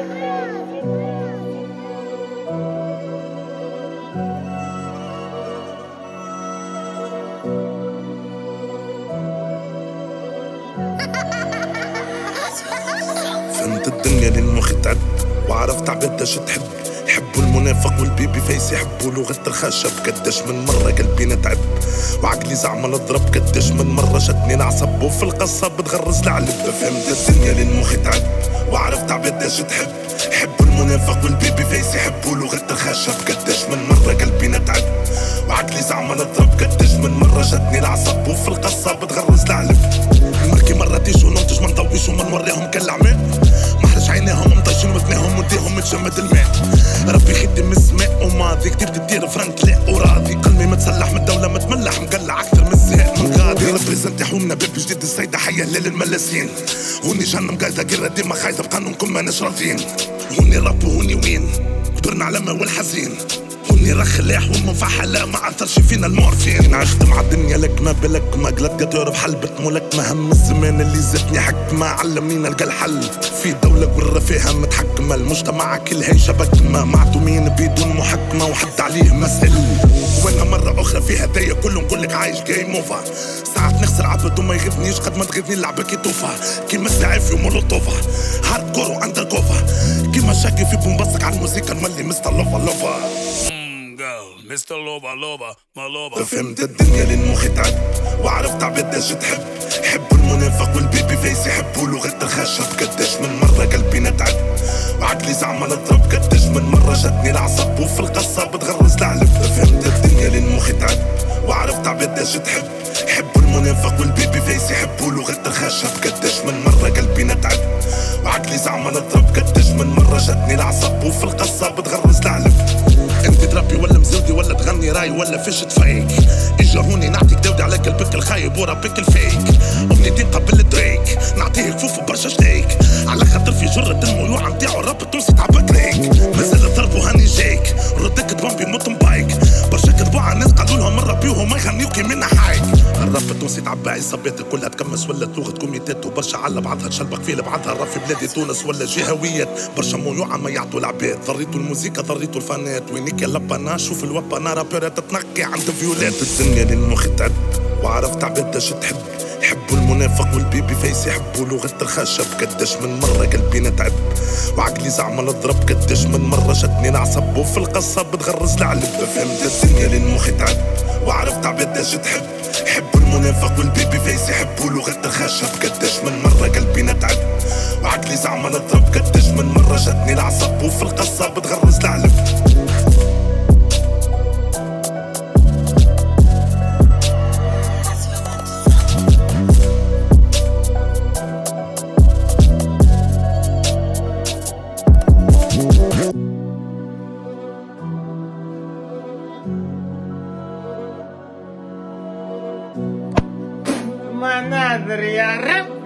فهمت الدنيا لين مخي تعب وعرفت عقداش تحب. يحبوا المنافق والبيبي فيس يحبوا لغة الخشب قداش من مرة قلبي نتعب وعقلي زعما نضرب. قداش من مرة شدني نعصب. وفي القصة بتغرز العلب. فهمت الدنيا لين مخي تعب عبداش تحب. يحبوا المنافق والبيبي فيس يحبوا لغة الخشب قداش من مرة قلبي نتعب. وعقلي زعما نضرب. قداش من مرة شدني العصب. وفي القصة بتغرز العلب. المركي مرة تيجي وننتج ما نضويش وما نوريهم كالعمال محرج عينيهم مطيشين وذنيهم وديهم متجمد الماء. ربي خدم السماء وماضي. كتير تدير فرنك لا وراضي قلبي متسلح من الدولة متملح مقلع أكثر من الزهق من غادي. ريبريزنتي حومنا باب جديد. ليل الملاسين هوني جهنم قايدة قرة ديما خايدة بقانونكم ماناش راضيين هوني رب وهوني وين؟ كبرنا على ما والحزين هوني رخ لاح ومفحلة ما عثرش فينا المورفين. عشت مع الدنيا لك ما بلك ما جلادياتور بحلبة ملك هم الزمان اللي زدني حكمة علمنينا نلقى الحل. في دولة فيها متحكمة المجتمع كلها شبكمة. معتومين بدون محكمة وحد عليه مسئل وأنا مرة أخرى في هدايا كله نقول لك عايش جيم اوفر ساعات نخسر عبد وما يغيبنيش قد ما تغيبني اللعبة كي توفى. كيما السعيف ومولوتوفا هارد كور وأندر كوفا كيما شاكي في بومبسك على الموسيقى نولي مستر لوفا لوفا. مستر لوبا لوبا ما لوبا. فهمت الدنيا للمخ تعب وعرفت عبداش تحب. يحبوا المنافق والبيبي فيس يحبوا لغة الخشب. قداش من مرة قلبي نتعب وعقلي زعما نضرب قداش من مرة شدني العصب. وفي القصة بتغرز العلب. فهمت الدنيا للمخ تعب وعرفت عبداش تحب. يحبوا المنافق والبيبي فيس يحبوا لغة الخشب. قداش من مرة قلبي نتعب وعقلي زعما نضرب قداش من مرة شدني العصب. وفي القصة بتغرز العلب. تربي ولا مزودي ولا تغني راي ولا فيش تفيك. اجروني نعطيك دودي على قلبك الخايب وربك الفيك. امنيتين قبل دريك. نعطيه كفوف برشا شتيك. على خاطر في جرة الميوعة نتاعو الراب التونسي تعبك ليك مازال الضرب وهاني جايك. ردك دبان بيموت مبايك. برشا كذبوا على الناس قالوا لهم الربي وما يغنيوكي من حايك. الراب التونسي تعبى عصابات كلها تكمس ولا لغة كوميتات وبرشا على بعضها تشلبق في بعضها الراب في بلادي تونس ولا جهويات. برشا ميوعة ما يعطوا العباد. ضريتوا الموسيقى ضريتوا الفانات. وينيك يا لبنا شوف الوبنا رابيرات تتنقي عند فيولات. الدنيا للمخ تعب وعرفت عبداش تحب. يحبوا المنافق والبيبي فيس يحبوا لغة الخشب قداش من مرة قلبي نتعب. وعقلي زعما نضرب قداش من مرة شدني العصب وفي القصة بتغرز العلب. فهمت الدنيا للمخ تعب وعرفت عبداش تحب. يحبوا المنافق والبيبي فيس يحبوا لغة الخشب قداش من مرة قلبي نتعب. وعقلي زعما نضرب قداش من مرة شدني العصب. وفي القصة بتغرز العلب Manadria.